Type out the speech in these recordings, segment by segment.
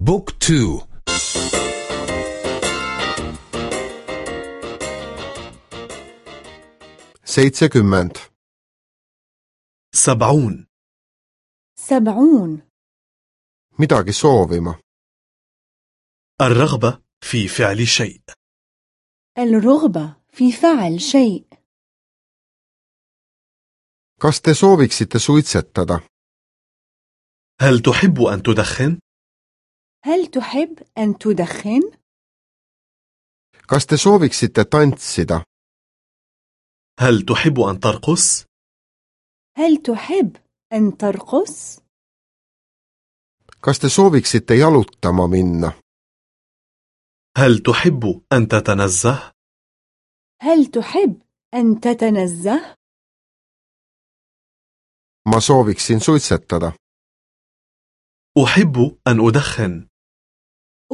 بوك تو. seitsekümmend سبعون. سبعون. midagi soovima الرغبة في فعل شيء. الرغبة في فعل شيء. kas te sooviksite suitsetada هل تحب أن تدخن؟ هل تحب أن تدخن؟ kas te sooviksite tantsida هل تحب أن ترقص؟ هل تحب أن ترقص؟ kas te sooviksite jalutama minna هل تحب أن تتنزه؟ هل تحب أن تتنزه؟ ma sooviksin suitsetada أحب أن أدخن.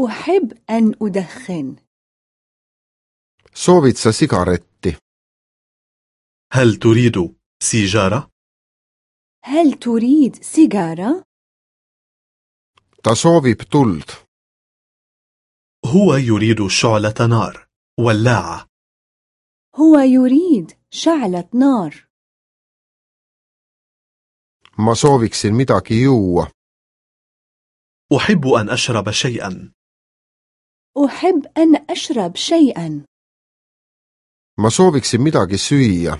أحب أن أدخن. Sa sigaretti. هل تريد سيجارة؟ هل تريد سيجارة؟ soovib tuld. هو يريد شعلة نار ولاعة. هو يريد شعلة نار. Ma sooviksin midagi juua. أحب أن أشرب شيئا. أحب أن أشرب شيئا. Ma sooviksin midagi süüa.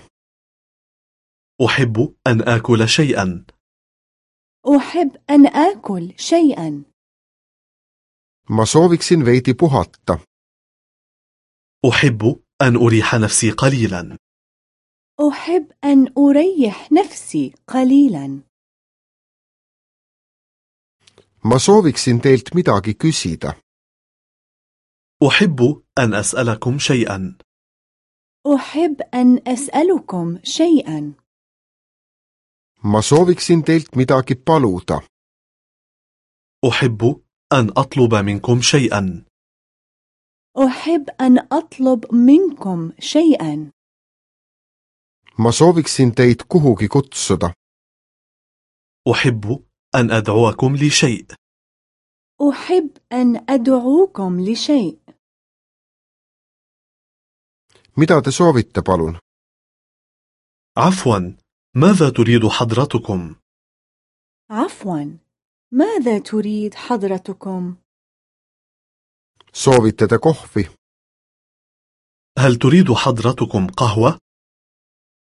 أحب أن آكل شيئا. أحب أن آكل شيئا. Ma sooviksin veidi puhata. أحب أن أريح نفسي قليلا. أحب أن أريح نفسي قليلا. Ma sooviksin teilt midagi küsida أحب أن أسألكم شيئا أحب أن أسألكم شيئا ma sooviksin teilt midagi paluda أحب أن أطلب منكم شيئا أحب أن أطلب منكم شيئا ma sooviksin teid kuhugi kutsuda أحب أن أدعوكم لشيء أحب أن أدعوكم لشيء mida te soovite palun عفوا ماذا تريد حضرتكم؟ عفوا ماذا تريد حضرتكم؟ soovite te kohvi هل تريد حضرتكم قهوة؟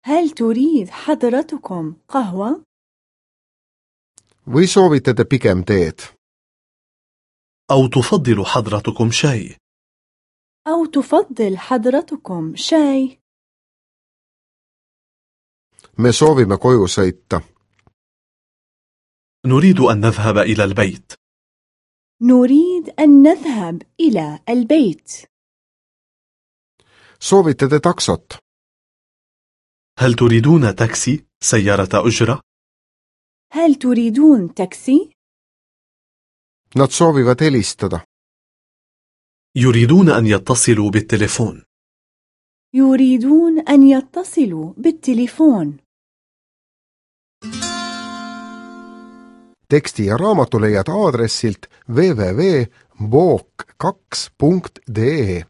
هل تريد حضرتكم قهوة؟ Või soovite te pigem teed أو تفضل حضرتكم شاي؟ أو تفضل حضرتكم شاي؟ me soovime koju sõita نريد أن نذهب إلى البيت نريد أن نذهب إلى البيت soovite te taksot هل تريدون تاكسي سيارة أجرة؟ هل تريدون تاكسي؟ nad soovivad helistada يريدون أن يتصلوا بالتليفون. يريدون أن يتصلوا بالتليفون. Teksti ja raamatu leiad aadressilt www.book2.de